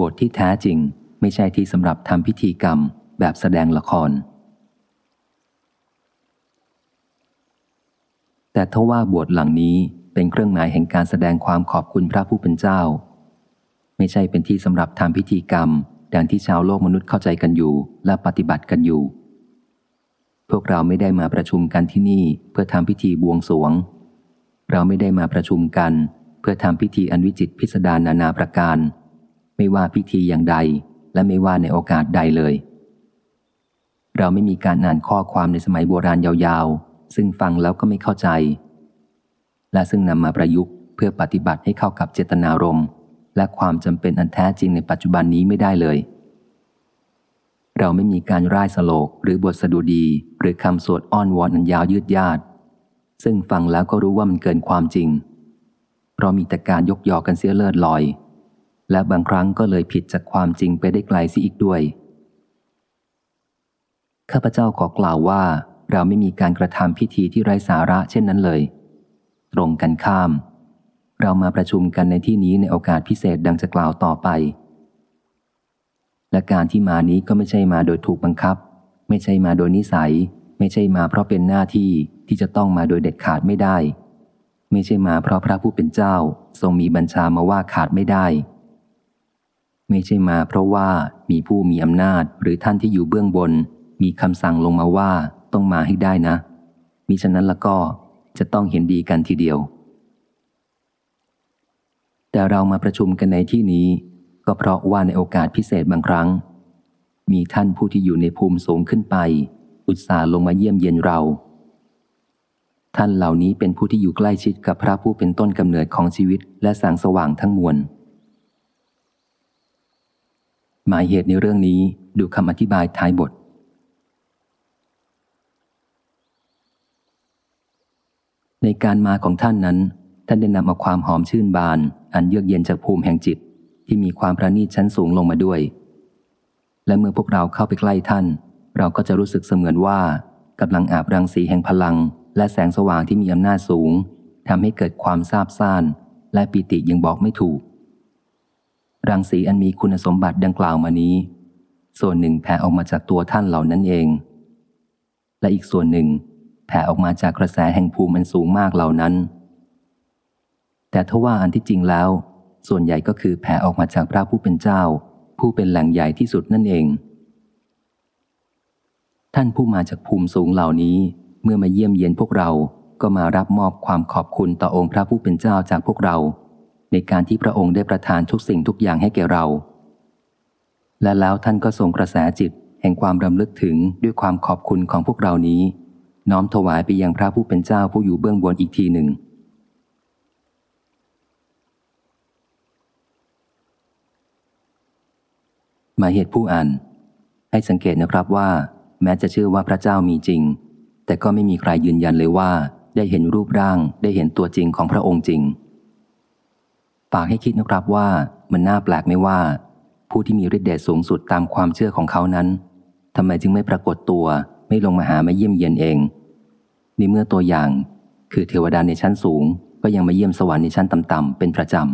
บทที่แท้จริงไม่ใช่ที่สำหรับทำพิธีกรรมแบบแสดงละคร แต่ทว่าบทหลังนี้เป็นเครื่องหมายแห่งการแสดงความขอบคุณพระผู้เป็นเจ้า ไม่ใช่เป็นที่สำหรับทำพิธีกรรม ดังที่ชาวโลกมนุษย์เข้าใจกันอยู่และปฏิบัติกันอยู่ พวกเราไม่ได้มาประชุมกันที่นี่เพื่อทำพิธีบวงสวง เราไม่ได้มาประชุมกัน เพื่อทำพิธีอันวิจิตพิสดารนานาประการ ไม่ว่าพิธีอย่างใด และไม่ว่าในโอกาสใดเลย เราไม่มีการอ่านข้อความในสมัยโบราณยาวๆ ซึ่งฟังแล้วก็ไม่เข้าใจ และซึ่งนำมาประยุกต์เพื่อปฏิบัติให้เข้ากับเจตนารมณ์และความจำเป็นอันแท้จริงในปัจจุบันนี้ไม่ได้เลย เราไม่มีการร่ายสโลกหรือบทสดุดี หรือคำสวดอ้อนวอนอันยาวยืดยาดซึ่งฟังแล้วก็รู้ว่ามันเกินความจริงเพราะมีแต่การยกยอกันเสียเลิศลอย และบางครั้งก็เลยผิดจากความจริงไปได้ไกลสิอีกด้วย ข้าพเจ้าขอกล่าวว่า เราไม่มีการกระทำพิธีที่ไร้สาระเช่นนั้นเลย ตรงกันข้าม เรามาประชุมกันในที่นี้ในโอกาสพิเศษดังจะกล่าวต่อไป และการที่มานี้ก็ไม่ใช่มาโดยถูกบังคับ ไม่ใช่มาโดยนิสัย ไม่ใช่มาเพราะเป็นหน้าที่ที่จะต้องมาโดยเด็ดขาดไม่ได้ ไม่ใช่มาเพราะพระผู้เป็นเจ้า ทรงมีบัญชามาว่าขาดไม่ได้ ไม่ใช่มาเพราะว่ามีผู้มีอำนาจหรือท่านที่อยู่เบื้องบน มีคำสั่งลงมาว่าต้องมาให้ได้นะ มิฉะนั้นแล้วก็จะต้องเห็นดีกันทีเดียว แต่เรามาประชุมกันในที่นี้ ก็เพราะว่าในโอกาสพิเศษบางครั้ง มีท่านผู้ที่อยู่ในภูมิสูงขึ้นไป อุตส่าห์ลงมาเยี่ยมเยียนเรา ท่านเหล่านี้เป็นผู้ที่อยู่ใกล้ชิดกับพระผู้เป็นต้นกำเนิดของชีวิตและแสงสว่างทั้งมวล หมายเหตุในเรื่องนี้ดูคำอธิบายท้ายบท ในการมาของท่านนั้น ท่านได้นำเอาความหอมชื่นบาน อันเยือกเย็นจากภูมิแห่งจิต ที่มีความประณีตชั้นสูงลงมาด้วย และเมื่อพวกเราเข้าไปใกล้ท่าน เราก็จะรู้สึกเสมือนว่ากำลังอาบรังสีแห่งพลัง และแสงสว่างที่มีอำนาจสูงทำให้เกิดความซาบซ่าน และปิติยังบอกไม่ถูก รังสีอันมีคุณสมบัติดังกล่าวมานี้ ส่วนหนึ่งแผ่ออกมาจากตัวท่านเหล่านั้นเอง และอีกส่วนหนึ่งแผ่ออกมาจากกระแสแห่งภูมิอันสูงมากเหล่านั้น แต่ทว่าอันที่จริงแล้ว ส่วนใหญ่ก็คือแผ่ออกมาจากพระผู้เป็นเจ้า ผู้เป็นแหล่งใหญ่ที่สุดนั่นเอง ท่านผู้มาจากภูมิสูงเหล่านี้ เมื่อมาเยี่ยมเยียนพวกเราก็มารับมอบความขอบคุณต่อองค์พระผู้เป็นเจ้าจากพวกเรา ในการที่พระองค์ได้ประทานทุกสิ่งทุกอย่างให้แก่เรา และแล้วท่านก็ทรงกระแสจิตแห่งความรำลึกถึงด้วยความขอบคุณของพวกเรานี้ น้อมถวายไปยังพระผู้เป็นเจ้าผู้อยู่เบื้องบนอีกทีหนึ่ง หมายเหตุผู้อ่าน ให้สังเกตนะครับว่า แม้จะเชื่อว่าพระเจ้ามีจริง แต่ก็ไม่มีใครยืนยันเลยว่า ได้เห็นรูปร่างได้เห็นตัวจริงของพระองค์จริง ฝากให้คิดนะครับว่ามันน่าแปลกไม่ว่า ผู้ที่มีฤทธิ์เดชสูงสุดตามความเชื่อของเขานั้นทำไมจึงไม่ปรากฏตัวไม่ลงมาหามาเยี่ยมเยียนเองในเมื่อตัวอย่าง คือเทวดาในชั้นสูง ก็ยังมาเยี่ยมสวรรค์ในชั้นต่ำๆเป็นประจำ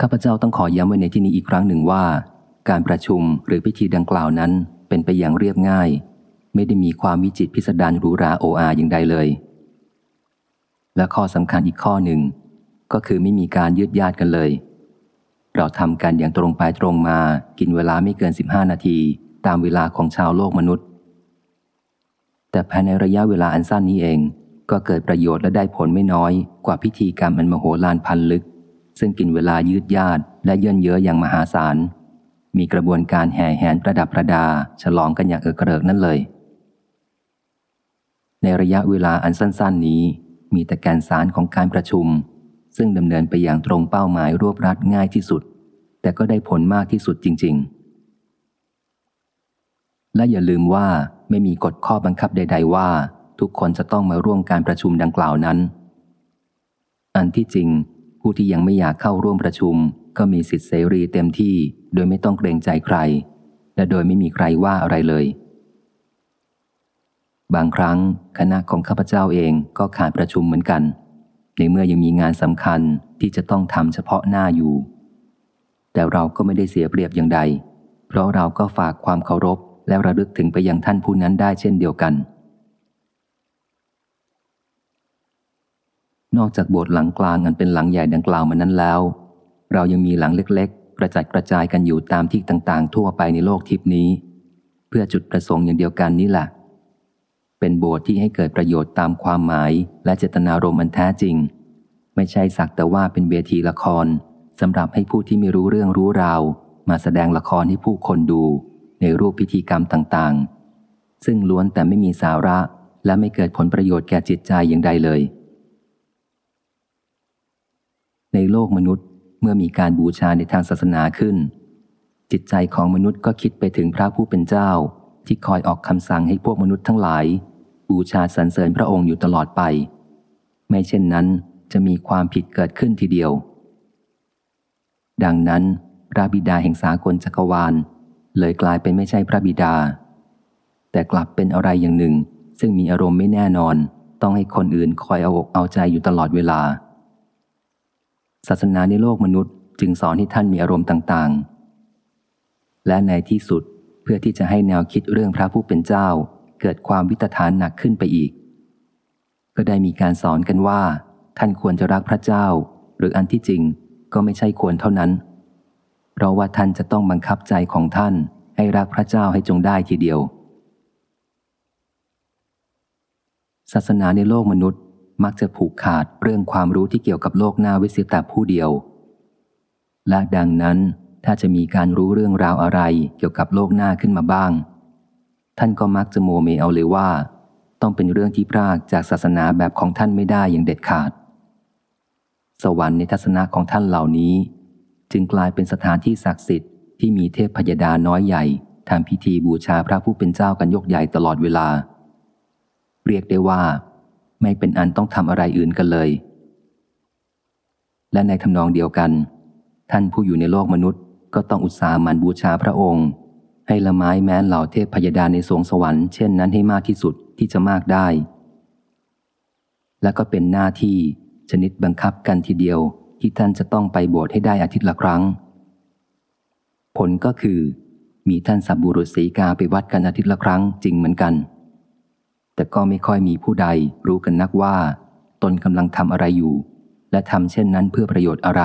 ข้าพเจ้าต้องขอย้ำไว้ในที่นี้อีกครั้งหนึ่งว่า การประชุมหรือพิธีดังกล่าวนั้นเป็นไปอย่างเรียบง่าย ไม่ได้มีความวิจิตพิสดารหรูหราโออาอย่างใดเลย และข้อสำคัญอีกข้อหนึ่ง ก็คือไม่มีการยืดญาติกันเลย เราทำกันอย่างตรงไปตรงมากินเวลาไม่เกิน 15 นาที ตามเวลาของชาวโลกมนุษย์ แต่ภายในระยะเวลาอันสั้นนี้เอง ก็เกิดประโยชน์และได้ผลไม่น้อยกว่าพิธีกรรมอันมโหฬารพันลึก ซึ่งกินเวลายืดยาดและเยินเยอะอย่างมหาศาลมีกระบวนการแห่แหนประดับประดา ฉลองกันอย่างเอกเริกนั่นเลย ในระยะเวลาอันสั้น ๆ นี้ มีแต่แกนสารของการประชุม ซึ่งดำเนินไปอย่างตรงเป้าหมายรวบรัดง่ายที่สุด แต่ก็ได้ผลมากที่สุดจริง ๆ และอย่าลืมว่าไม่มีกฎข้อบังคับใด ๆ ว่า ทุกคนจะต้องมาร่วมการประชุมดังกล่าวนั้น อันที่จริง ผู้ที่ยังไม่อยากเข้าร่วมประชุม ก็มีสิทธิเสรีเต็มที่ โดยไม่ต้องเกรงใจใคร และโดยไม่มีใครว่าอะไรเลย บางครั้งคณะของข้าพเจ้าเองก็ขาดประชุมเหมือนกัน ในเมื่อยังมีงานสำคัญที่จะต้องทำเฉพาะหน้าอยู่ แต่เราก็ไม่ได้เสียเปรียบอย่างใด เพราะเราก็ฝากความเคารพและระลึกถึงไปยังท่านผู้นั้นได้เช่นเดียวกัน นอกจากโบสถ์หลังกลางอันเป็นหลังใหญ่ดังกล่าวมานั้นแล้ว เรายังมีหลังเล็กๆ กระจัดกระจายกันอยู่ตามที่ต่างๆ ทั่วไปในโลกทิพนี้ เพื่อจุดประสงค์อย่างเดียวกันนี่แหละ เป็นโบสถ์ที่ให้เกิดประโยชน์ตามความหมายและเจตนารมณ์อันแท้จริง ไม่ใช่สักแต่ว่าเป็นเวทีละครสำหรับให้ผู้ที่ไม่รู้เรื่องรู้ราว มาแสดงละครให้ผู้คนดูในรูปพิธีกรรมต่างๆ ซึ่งล้วนแต่ไม่มีสาระและไม่เกิดผลประโยชน์แก่จิตใจอย่างใดเลย ในโลกมนุษย์เมื่อมีการบูชาในทางศาสนาขึ้น จิตใจของมนุษย์ก็คิดไปถึงพระผู้เป็นเจ้า ที่คอยออกคำสั่งให้พวกมนุษย์ทั้งหลาย บูชาสรรเสริญพระองค์อยู่ตลอดไป ไม่เช่นนั้นจะมีความผิดเกิดขึ้นทีเดียว ดังนั้น พระบิดาแห่งสากลจักรวาล เลยกลายเป็นไม่ใช่พระบิดา แต่กลับเป็นอะไรอย่างหนึ่ง ซึ่งมีอารมณ์ไม่แน่นอน ต้องให้คนอื่นคอยเอาอกเอาใจอยู่ตลอดเวลา ศาสนาในโลกมนุษย์จึงสอนให้ท่านมีอารมณ์ต่างๆ และในที่สุดเพื่อที่จะให้แนวคิดเรื่องพระผู้เป็นเจ้า เกิดความวิตฐานหนักขึ้นไปอีก ก็ได้มีการสอนกันว่า ท่านควรจะรักพระเจ้า หรืออันที่จริงก็ไม่ใช่ควรเท่านั้น เพราะว่าท่านจะต้องบังคับใจของท่านให้รักพระเจ้าให้จงได้ทีเดียว ศาสนาในโลกมนุษย์มักจะผูกขาดเรื่องความรู้ที่เกี่ยวกับโลกหน้าไว้เสียแต่ผู้เดียว และดังนั้นถ้าจะมีการรู้เรื่องราวอะไรเกี่ยวกับโลกหน้าขึ้นมาบ้าง ท่านก็มักจะโมเมเอาเลยว่า ต้องเป็นเรื่องที่พรากจากศาสนาแบบของท่านไม่ได้อย่างเด็ดขาด สวรรค์ในทัศนะของท่านเหล่านี้ จึงกลายเป็นสถานที่ศักดิ์สิทธิ์ที่มีเทพพยดาน้อยใหญ่ทำพิธีบูชาพระผู้เป็นเจ้ากันยกใหญ่ตลอดเวลา เรียกได้ว่า ไม่เป็นอันต้องทำอะไรอื่นกันเลย และในทำนองเดียวกัน ท่านผู้อยู่ในโลกมนุษย์ก็ต้องอุตส่าห์มันบูชาพระองค์ ให้ละไม้แม้นเหล่าเทพพยดาในสวงสวรรค์เช่นนั้นให้มากที่สุดที่จะมากได้ และก็เป็นหน้าที่ชนิดบังคับกันทีเดียวที่ท่านจะต้องไปโบสถ์ให้ได้อาทิตย์ละครั้ง ผลก็คือ มีท่านสับบุรุษสีกาไปวัดกันอาทิตย์ละครั้งจริงเหมือนกัน แต่ก็ไม่ค่อยมีผู้ใดรู้กันนักว่า ตนกำลังทำอะไรอยู่ และทำเช่นนั้นเพื่อประโยชน์อะไร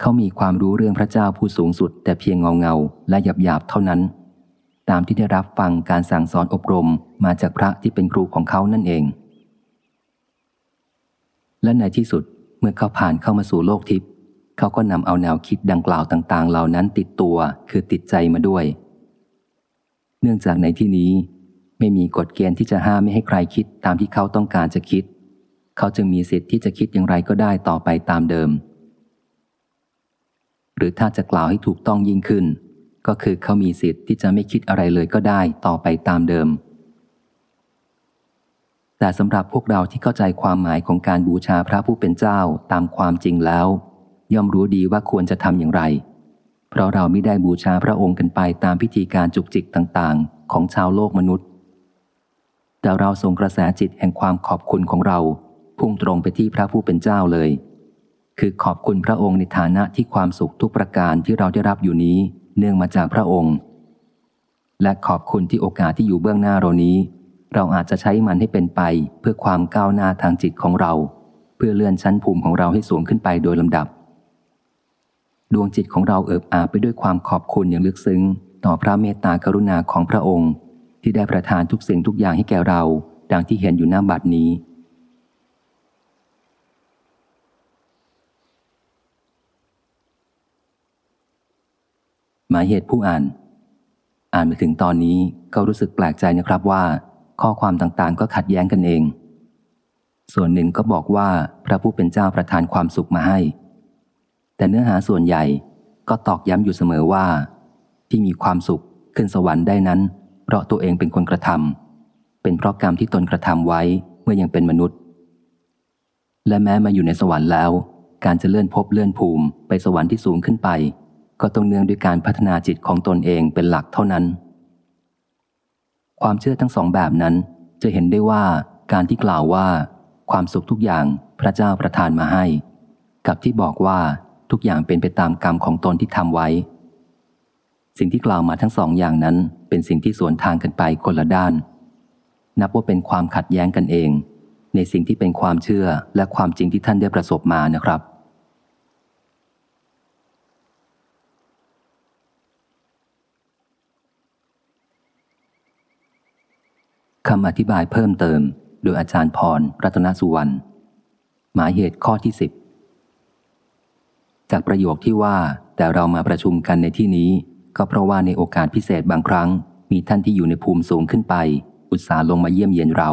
เขามีความรู้เรื่องพระเจ้าผู้สูงสุด แต่เพียงเงาเงาและหยาบหยาบเท่านั้น ตามที่ได้รับฟังการสั่งสอนอบรมมาจากพระที่เป็นครูของเขานั่นเอง และในที่สุดเมื่อเขาผ่านเข้ามาสู่โลกทิพย์เขาก็นำเอาแนวคิดดังกล่าวต่าง ๆ เหล่านั้นติดตัวคือติดใจมาด้วย เนื่องจากในที่นี้ไม่มีกฎเกณฑ์ที่จะห้ามไม่ให้ใครคิดตามที่เขาต้องการจะคิด เขาจึงมีสิทธิ์ที่จะคิดอย่างไรก็ได้ต่อไปตามเดิม หรือถ้าจะกล่าวให้ถูกต้องยิ่งขึ้น ก็คือเขามีสิทธิ์ที่จะไม่คิดอะไรเลยก็ได้ต่อไปตามเดิม แต่สำหรับพวกเราที่เข้าใจความหมายของการบูชาพระผู้เป็นเจ้าตามความจริงแล้ว ย่อมรู้ดีว่าควรจะทำอย่างไร เพราะเราไม่ได้บูชาพระองค์กันไปตามพิธีการจุกจิกต่างๆ ของชาวโลกมนุษย์ แต่เราส่งกระแสจิตแห่งความขอบคุณของเรา พุ่งตรงไปที่พระผู้เป็นเจ้าเลย คือขอบคุณพระองค์ในฐานะที่ความสุขทุกประการที่เราได้รับอยู่นี้ เนื่องมาจากพระองค์ และขอบคุณที่โอกาสที่อยู่เบื้องหน้าเรานี้ เราอาจจะใช้มันให้เป็นไปเพื่อความก้าวหน้าทางจิตของเรา เพื่อเลื่อนชั้นภูมิของเราให้สูงขึ้นไปโดยลำดับ ดวงจิตของเราเอิบอาบไปด้วยความขอบคุณอย่างลึกซึ้ง ต่อพระเมตตากรุณาของพระองค์ ที่ได้ประทานทุกสิ่งทุกอย่างให้แก่เรา ดังที่เห็นอยู่หน้าบัดนี้ หมายเหตุผู้อ่าน อ่านมาถึงตอนนี้ก็รู้สึกแปลกใจนะครับว่า ข้อความต่างๆ ก็ขัดแย้งกันเอง ส่วนหนึ่งก็บอกว่าพระผู้เป็นเจ้าประทานความสุขมาให้ แต่เนื้อหาส่วนใหญ่ก็ตอกย้ำอยู่เสมอว่า ที่มีความสุขขึ้นสวรรค์ได้นั้น เพราะตัวเองเป็นคนกระทำเป็นเพราะกรรมที่ตนกระทำไว้เมื่อยังเป็นมนุษย์ และแม้มาอยู่ในสวรรค์แล้ว การจะเลื่อนพบเลื่อนภูมิไปสวรรค์ที่สูงขึ้นไป ก็ต้องเนื่องด้วยการพัฒนาจิตของตนเองเป็นหลักเท่านั้น ความเชื่อทั้งสองแบบนั้น จะเห็นได้ว่าการที่กล่าวว่า ความสุขทุกอย่างพระเจ้าประทานมาให้ กับที่บอกว่าทุกอย่างเป็นไปตามกรรมของตนที่ทำไว้ สิ่งที่กล่าวมาทั้งสองอย่างนั้น เป็นสิ่งที่สวนทางกันไปคนละด้าน นับว่าเป็นความขัดแย้งกันเอง ในสิ่งที่เป็นความเชื่อและความจริงที่ท่านได้ประสบมานะครับ คำอธิบายเพิ่มเติม โดยอาจารย์พร รัตนสุวรรณ หมายเหตุข้อที่สิบจากประโยคที่ว่า แต่เรามาประชุมกันในที่นี้ ก็เพราะว่าในโอกาสพิเศษบางครั้ง มีท่านที่อยู่ในภูมิสูงขึ้นไป อุตส่าห์ลงมาเยี่ยมเยียนเรา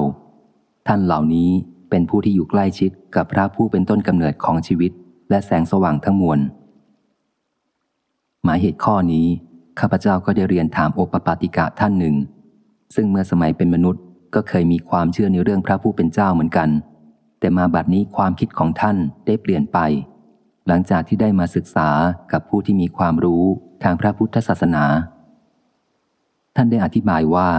ท่านเหล่านี้เป็นผู้ที่อยู่ใกล้ชิดกับพระผู้เป็นต้นกำเนิดของชีวิต และแสงสว่างทั้งมวล หมายเหตุข้อนี้ข้าพเจ้าก็ได้เรียนถามโอปปาติกะท่านหนึ่ง ซึ่งเมื่อสมัยเป็นมนุษย์ก็เคยมีความเชื่อในเรื่องพระผู้เป็นเจ้าเหมือนกัน แต่มาบัดนี้ความคิดของท่านได้เปลี่ยนไป หลังจากที่ได้มาศึกษากับผู้ที่มีความรู้ทางพระพุทธศาสนา ท่านได้อธิบายว่า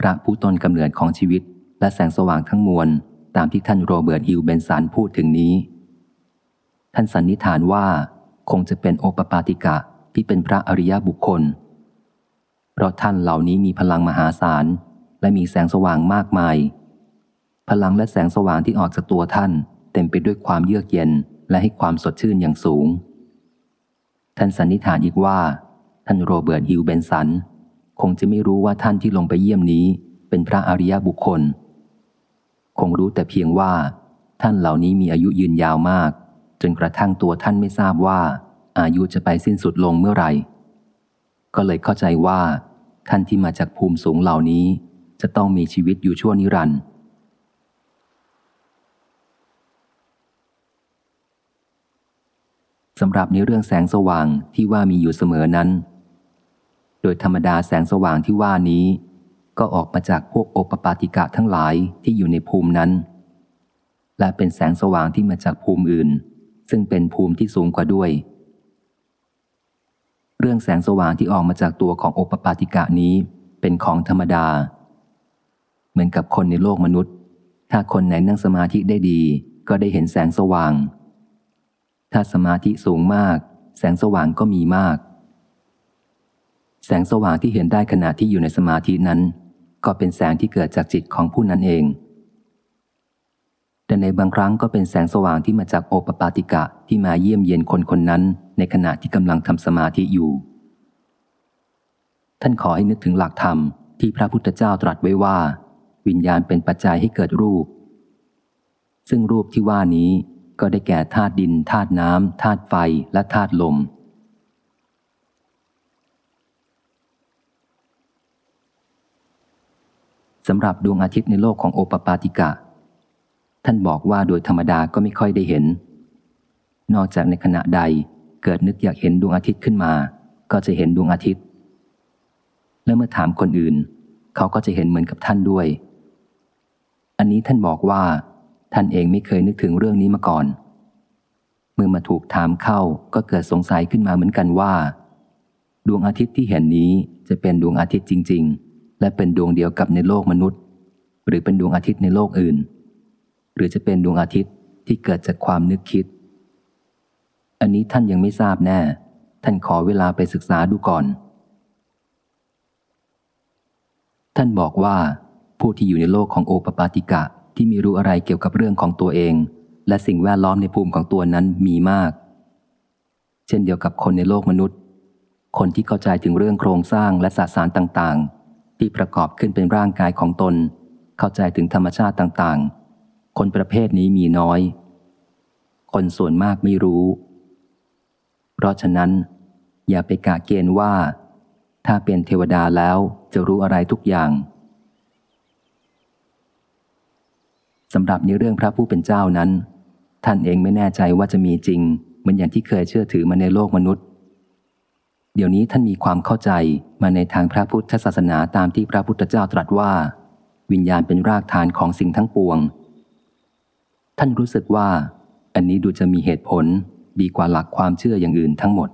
พระผู้ต้นกำเนิดของชีวิต และแสงสว่างทั้งมวล ตามที่ท่านโรเบิร์ตฮิวเบนสันพูดถึงนี้ ท่านสันนิษฐานว่า คงจะเป็นโอปปาติกะที่เป็นพระอริยบุคคล ราะท่านเหล่านี้มีพลังมหาศาล และมีแสงสว่างมากมาย พลังและแสงสว่างที่ออกจากตัวท่าน เต็มไปด้วยความเยือกเย็นและให้ความสดชื่นอย่างสูง ท่านสันนิษฐานอีกว่า ท่านโรเบิร์ตฮิวเบนสัน คงจะไม่รู้ว่าท่านที่ลงไปเยี่ยมนี้ เป็นพระอริยบุคคล คงรู้แต่เพียงว่า ท่านเหล่านี้มีอายุยืนยาวมาก จนกระทั่งตัวท่านไม่ทราบว่า อายุจะไปสิ้นสุดลงเมื่อไหร่ ก็เลยเข้าใจว่า ท่านที่มาจากภูมิสูงเหล่านี้ จะต้องมีชีวิตอยู่ชั่วนิรันดร์สำหรับในเรื่องแสงสว่างที่ว่ามีอยู่เสมอนั้น โดยธรรมดาแสงสว่างที่ว่านี้ ก็ออกมาจากพวกโอปปาติกะทั้งหลายที่อยู่ในภูมินั้น และเป็นแสงสว่างที่มาจากภูมิอื่น ซึ่งเป็นภูมิที่สูงกว่าด้วย เรื่องแสงสว่างที่ออกมาจากตัวของโอปปาติกะนี้เป็นของธรรมดา เหมือนกับคนในโลกมนุษย์ ถ้าคนไหนนั่งสมาธิได้ดี ก็ได้เห็นแสงสว่าง ถ้าสมาธิสูงมาก แสงสว่างก็มีมาก แสงสว่างที่เห็นได้ขณะที่อยู่ในสมาธินั้น ก็เป็นแสงที่เกิดจากจิตของผู้นั้นเอง แต่ในบางครั้งก็เป็นแสงสว่างที่มาจากโอปปาติกะที่มาเยี่ยมเยียนคนคนนั้น ในขณะที่กำลังทำสมาธิอยู่ ท่านขอให้นึกถึงหลักธรรมที่พระพุทธเจ้าตรัสไว้ว่า วิญญาณเป็นปัจจัยให้เกิดรูป ซึ่งรูปที่ว่านี้ก็ได้แก่ธาตุดินธาตุน้ำธาตุไฟและธาตุลม สำหรับดวงอาทิตย์ในโลกของโอปปาติกะ ท่านบอกว่าโดยธรรมดาก็ไม่ค่อยได้เห็น นอกจากในขณะใด เกิดนึกอยากเห็นดวงอาทิตย์ขึ้นมา ก็จะเห็นดวงอาทิตย์ และเมื่อถามคนอื่น เขาก็จะเห็นเหมือนกับท่านด้วย อันนี้ท่านบอกว่า ท่านเองไม่เคยนึกถึงเรื่องนี้มาก่อน เมื่อมาถูกถามเข้าก็เกิดสงสัยขึ้นมาเหมือนกันว่า ดวงอาทิตย์ที่เห็นนี้จะเป็นดวงอาทิตย์จริง ๆ และเป็นดวงเดียวกับในโลกมนุษย์ หรือเป็นดวงอาทิตย์ในโลกอื่น หรือจะเป็นดวงอาทิตย์ที่เกิดจากความนึกคิด อันนี้ท่านยังไม่ทราบแน่ ท่านขอเวลาไปศึกษาดูก่อน ท่านบอกว่า ผู้ที่อยู่ในโลกของโอปปาติกะที่มีรู้อะไรเกี่ยวกับเรื่องของตัวเอง และสิ่งแวดล้อมในภูมิของตัวนั้นมีมาก เช่นเดียวกับคนในโลกมนุษย์ คนที่เข้าใจถึงเรื่องโครงสร้างและสสารต่างๆ ที่ประกอบขึ้นเป็นร่างกายของตน เข้าใจถึงธรรมชาติต่างๆ คนประเภทนี้มีน้อย คนส่วนมากไม่รู้ เพราะฉะนั้น อย่าไปกะเกณฑ์ว่า ถ้าเป็นเทวดาแล้วจะรู้อะไรทุกอย่างสำหรับในเรื่องพระผู้เป็นเจ้านั้น ท่านเองไม่แน่ใจว่าจะมีจริงเหมือนอย่างที่เคยเชื่อถือมาในโลกมนุษย์ เดี๋ยวนี้ท่านมีความเข้าใจมาในทางพระพุทธศาสนาตามที่พระพุทธเจ้าตรัสว่า วิญญาณเป็นรากฐานของสิ่งทั้งปวง ท่านรู้สึกว่า อันนี้ดูจะมีเหตุผล ดีกว่าหลักความเชื่ออย่างอื่นทั้งหมด